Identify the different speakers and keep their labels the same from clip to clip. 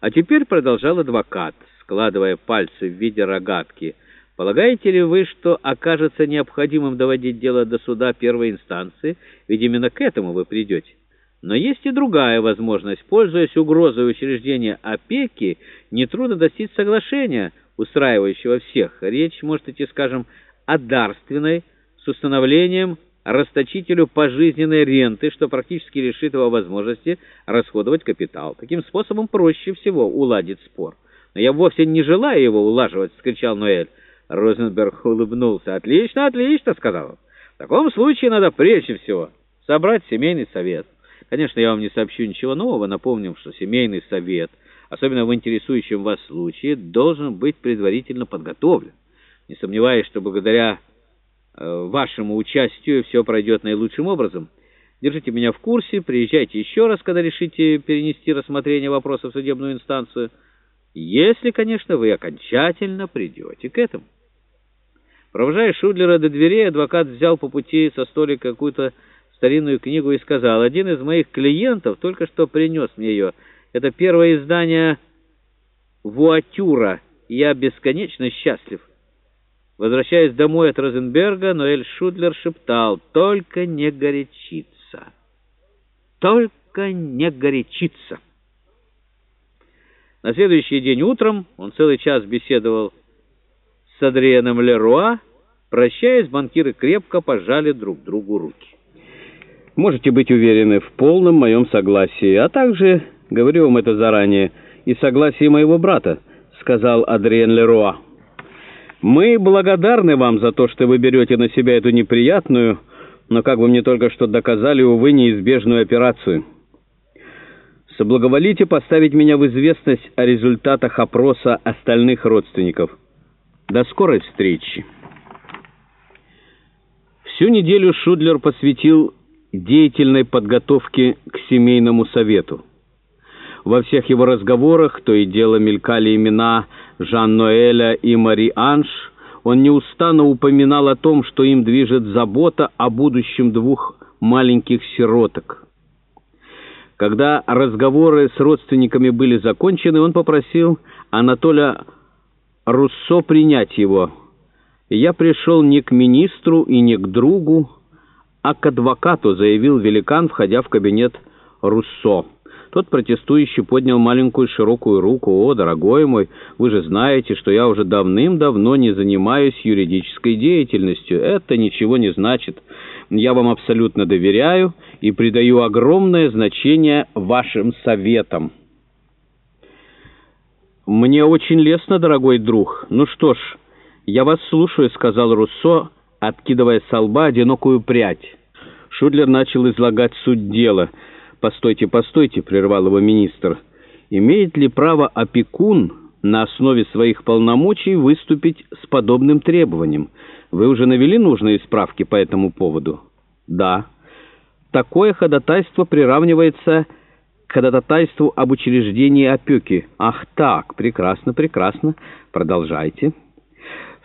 Speaker 1: А теперь продолжал адвокат, складывая пальцы в виде рогатки. Полагаете ли вы, что окажется необходимым доводить дело до суда первой инстанции? Ведь именно к этому вы придете. Но есть и другая возможность. Пользуясь угрозой учреждения опеки, нетрудно достичь соглашения, устраивающего всех. Речь может идти, скажем, о дарственной, с установлением расточителю пожизненной ренты, что практически лишит его возможности расходовать капитал. Таким способом проще всего уладить спор. «Но я вовсе не желаю его улаживать!» — скричал Ноэль. Розенберг улыбнулся. «Отлично, отлично!» — сказал он. «В таком случае надо прежде всего собрать семейный совет. Конечно, я вам не сообщу ничего нового, напомним, что семейный совет, особенно в интересующем вас случае, должен быть предварительно подготовлен. Не сомневаюсь, что благодаря вашему участию все пройдет наилучшим образом. Держите меня в курсе, приезжайте еще раз, когда решите перенести рассмотрение вопроса в судебную инстанцию, если, конечно, вы окончательно придете к этому. Провожая Шудлера до дверей, адвокат взял по пути со столика какую-то старинную книгу и сказал, «Один из моих клиентов только что принес мне ее. Это первое издание «Вуатюра». Я бесконечно счастлив». Возвращаясь домой от Розенберга, Ноэль Шудлер шептал «Только не горячиться! Только не горячиться!» На следующий день утром он целый час беседовал с Адрианом Леруа. Прощаясь, банкиры крепко пожали друг другу руки.
Speaker 2: «Можете быть уверены в полном моем согласии, а также, говорю вам это заранее, и согласии моего брата», — сказал Адриан Леруа. Мы благодарны вам за то, что вы берете на себя эту неприятную, но, как вы мне только что доказали, увы, неизбежную операцию. Соблаговолите поставить меня в известность о результатах опроса остальных родственников. До скорой встречи. Всю неделю Шудлер посвятил деятельной подготовке к семейному совету. Во всех его разговорах то и дело мелькали имена Жан-Ноэля и Мари-Анж, он неустанно упоминал о том, что им движет забота о будущем двух маленьких сироток. Когда разговоры с родственниками были закончены, он попросил Анатоля Руссо принять его. «Я пришел не к министру и не к другу, а к адвокату», заявил великан, входя в кабинет Руссо. Тот протестующий поднял маленькую широкую руку. «О, дорогой мой, вы же знаете, что я уже давным-давно не занимаюсь юридической деятельностью. Это ничего не значит. Я вам абсолютно доверяю и придаю огромное значение вашим советам». «Мне очень лестно, дорогой друг. Ну что ж, я вас слушаю», — сказал Руссо, откидывая со лба одинокую прядь. Шудлер начал излагать суть дела — «Постойте, постойте», — прервал его министр. «Имеет ли право опекун на основе своих полномочий выступить с подобным требованием? Вы уже навели нужные справки по этому поводу?» «Да». «Такое ходатайство приравнивается к ходатайству об учреждении опеки». «Ах так, прекрасно, прекрасно. Продолжайте».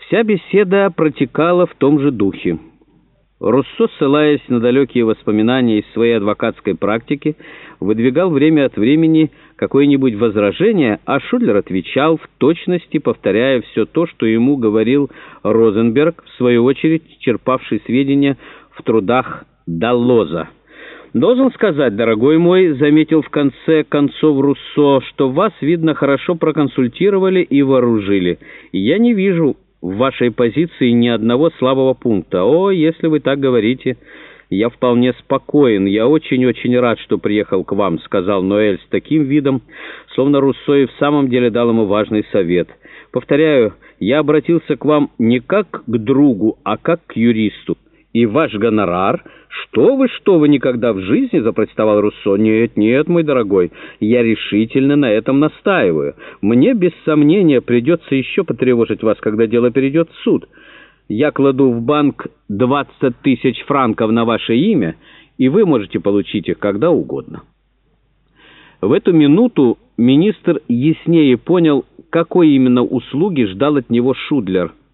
Speaker 2: Вся беседа протекала в том же духе. Руссо, ссылаясь на далекие воспоминания из своей адвокатской практики, выдвигал время от времени какое-нибудь возражение, а Шудлер отвечал в точности, повторяя все то, что ему говорил Розенберг, в свою очередь черпавший сведения в трудах Даллоза. «Должен сказать, дорогой мой, — заметил в конце концов Руссо, — что вас, видно, хорошо проконсультировали и вооружили. Я не вижу в вашей позиции ни одного слабого пункта. О, если вы так говорите, я вполне спокоен. Я очень-очень рад, что приехал к вам, сказал Ноэль с таким видом, словно Руссо и в самом деле дал ему важный совет. Повторяю, я обратился к вам не как к другу, а как к юристу. И ваш гонорар «Что вы, что вы, никогда в жизни?» — запротестовал Руссо. «Нет, нет, мой дорогой, я решительно на этом настаиваю. Мне, без сомнения, придется еще потревожить вас, когда дело перейдет в суд. Я кладу в банк 20 тысяч франков на ваше имя, и вы можете получить их когда угодно». В эту минуту министр яснее понял, какой именно услуги ждал от него Шудлер —